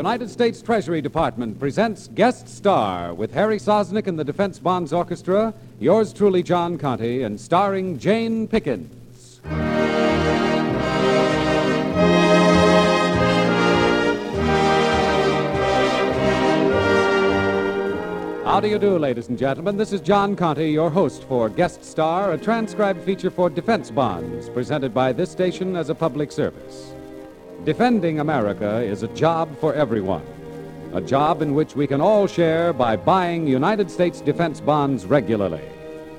United States Treasury Department presents Guest Star with Harry Sosnick and the Defense Bonds Orchestra, yours truly, John Conte, and starring Jane Pickens. How do you do, ladies and gentlemen? This is John Conte, your host for Guest Star, a transcribed feature for defense bonds, presented by this station as a public service. Defending America is a job for everyone, a job in which we can all share by buying United States defense bonds regularly.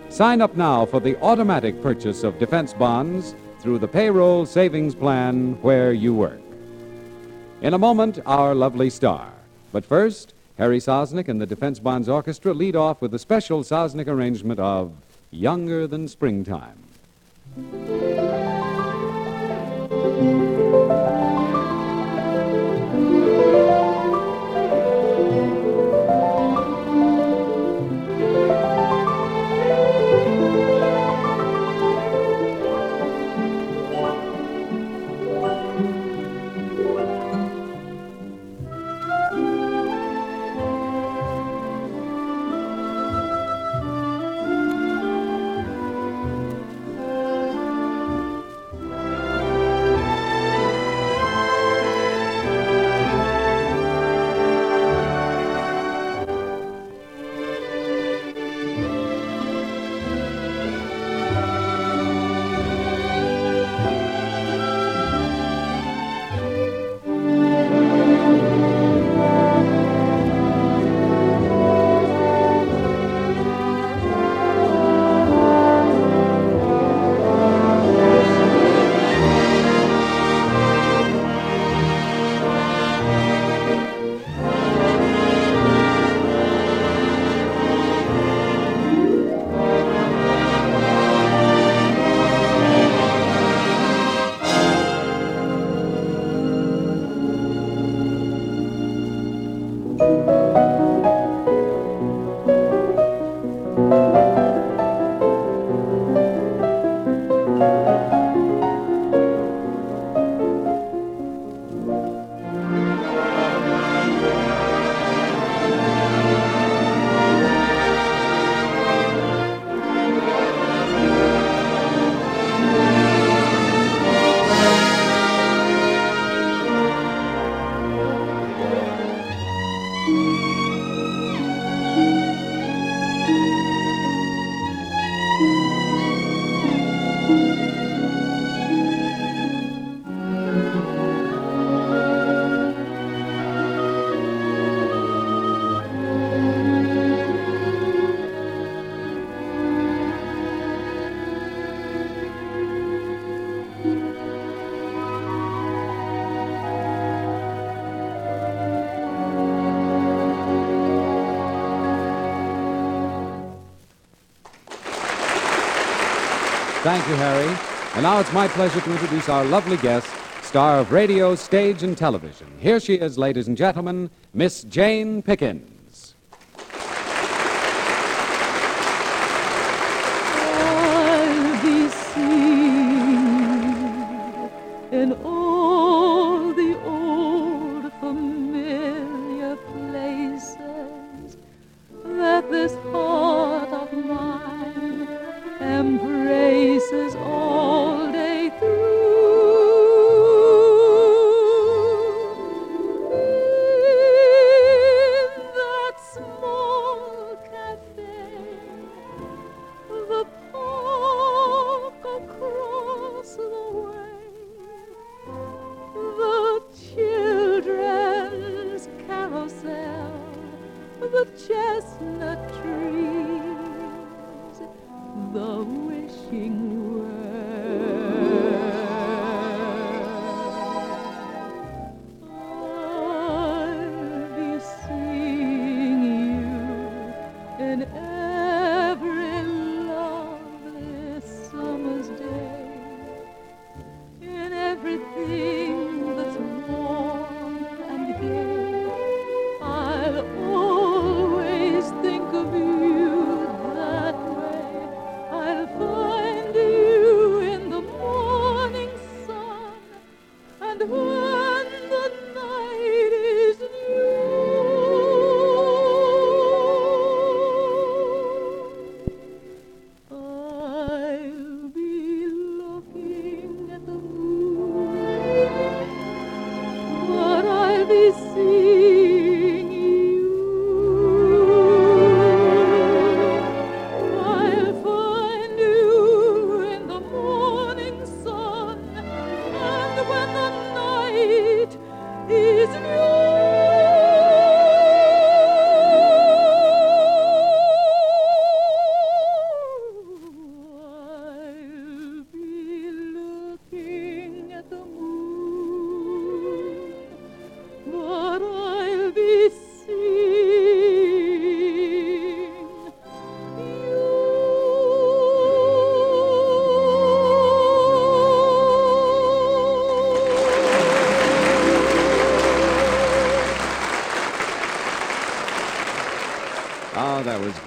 Sign up now for the automatic purchase of defense bonds through the payroll savings plan where you work. In a moment, our lovely star. But first, Harry Sosnick and the Defense Bonds Orchestra lead off with a special Sosnick arrangement of Younger Than Springtime. Thank you, Harry. And now it's my pleasure to introduce our lovely guest, star of radio, stage, and television. Here she is, ladies and gentlemen, Miss Jane Pickens. Oh.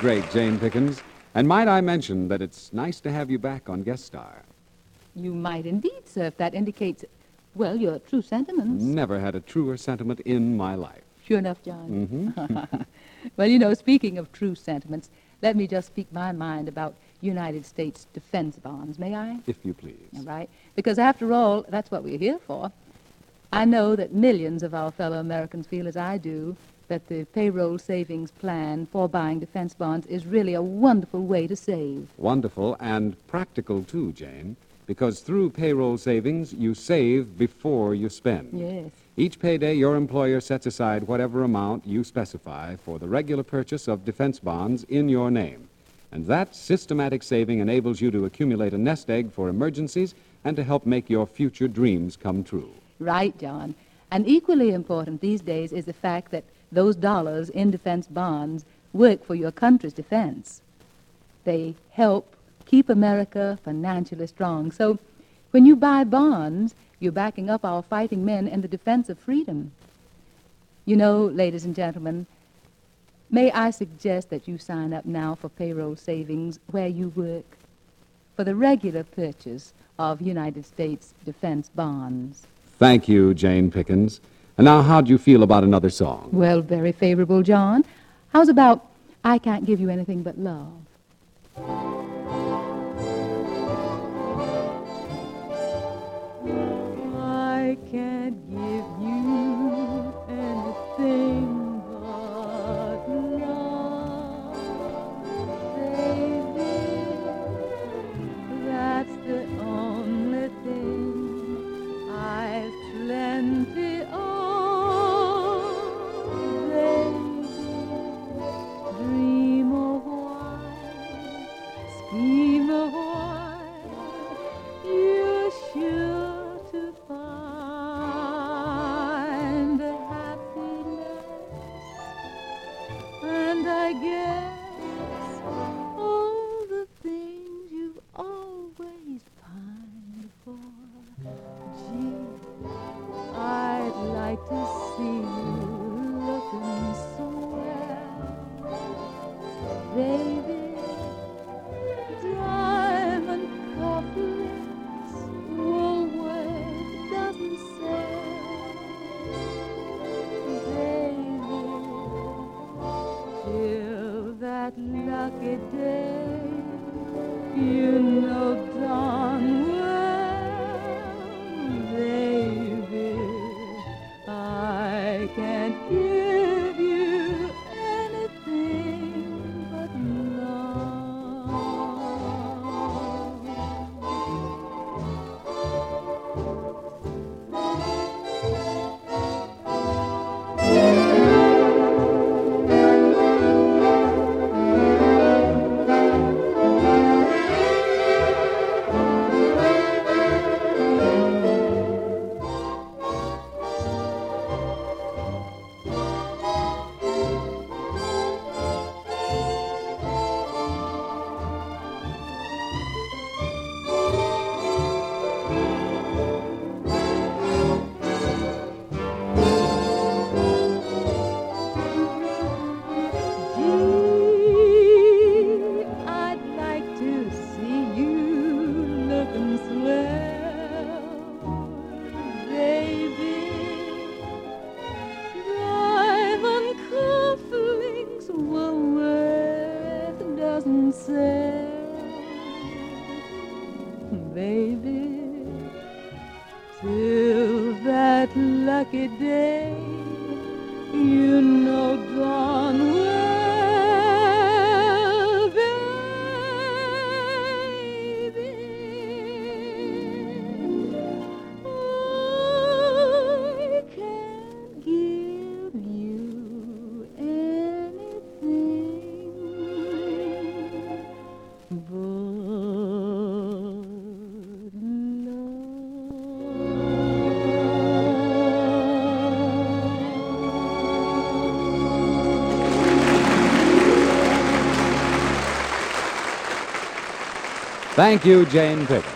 Great, Jane Pickens. And might I mention that it's nice to have you back on Guest Star. You might indeed, sir, if that indicates, well, your true sentiments. Never had a truer sentiment in my life. Sure enough, John. Mm-hmm. well, you know, speaking of true sentiments, let me just speak my mind about United States defense bonds, may I? If you please. All right? Because after all, that's what we're here for. I know that millions of our fellow Americans feel as I do that the payroll savings plan for buying defense bonds is really a wonderful way to save. Wonderful and practical, too, Jane, because through payroll savings, you save before you spend. Yes. Each payday, your employer sets aside whatever amount you specify for the regular purchase of defense bonds in your name. And that systematic saving enables you to accumulate a nest egg for emergencies and to help make your future dreams come true. Right, John. And equally important these days is the fact that those dollars in defense bonds work for your country's defense. They help keep America financially strong. So when you buy bonds, you're backing up our fighting men in the defense of freedom. You know, ladies and gentlemen, may I suggest that you sign up now for payroll savings where you work for the regular purchase of United States defense bonds. Thank you, Jane Pickens. And now, how do you feel about another song? Well, very favorable, John. How's about I Can't Give You Anything But Love? Dozen sell, baby. Till that lucky day, you know darn Thank you, Jane Pickens.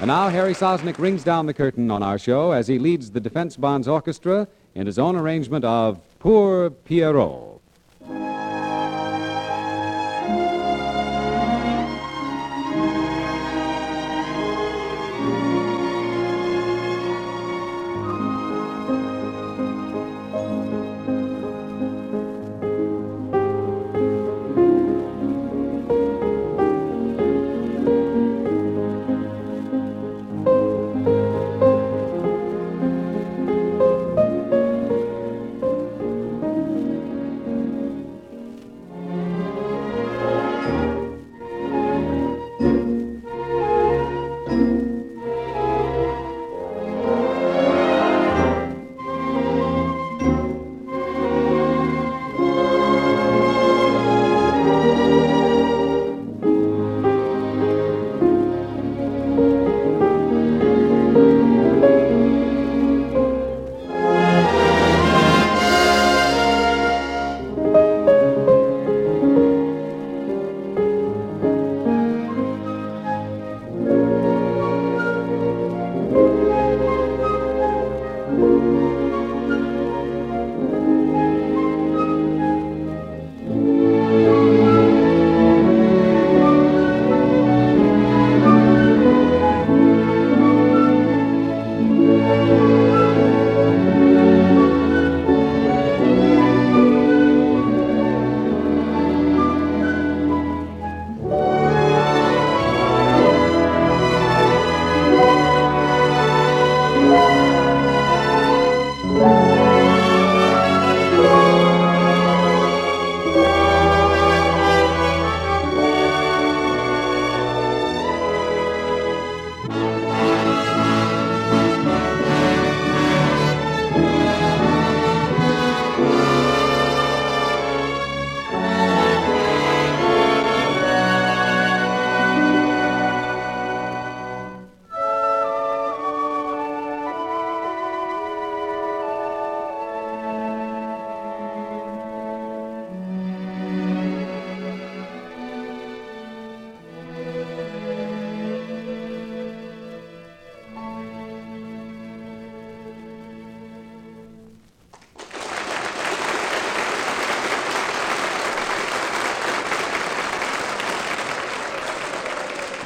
And now Harry Sosnick rings down the curtain on our show as he leads the Defense Bonds Orchestra in his own arrangement of Poor Pierrot.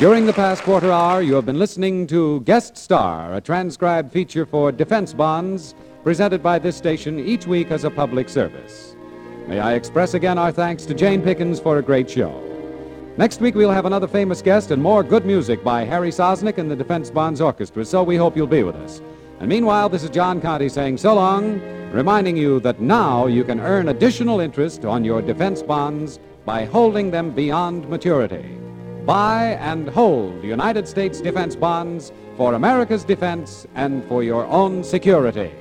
During the past quarter hour, you have been listening to Guest Star, a transcribed feature for defense bonds presented by this station each week as a public service. May I express again our thanks to Jane Pickens for a great show. Next week, we'll have another famous guest and more good music by Harry Sosnick and the Defense Bonds Orchestra, so we hope you'll be with us. And meanwhile, this is John Conte saying so long, reminding you that now you can earn additional interest on your defense bonds by holding them beyond maturity. Buy and hold United States defense bonds for America's defense and for your own security.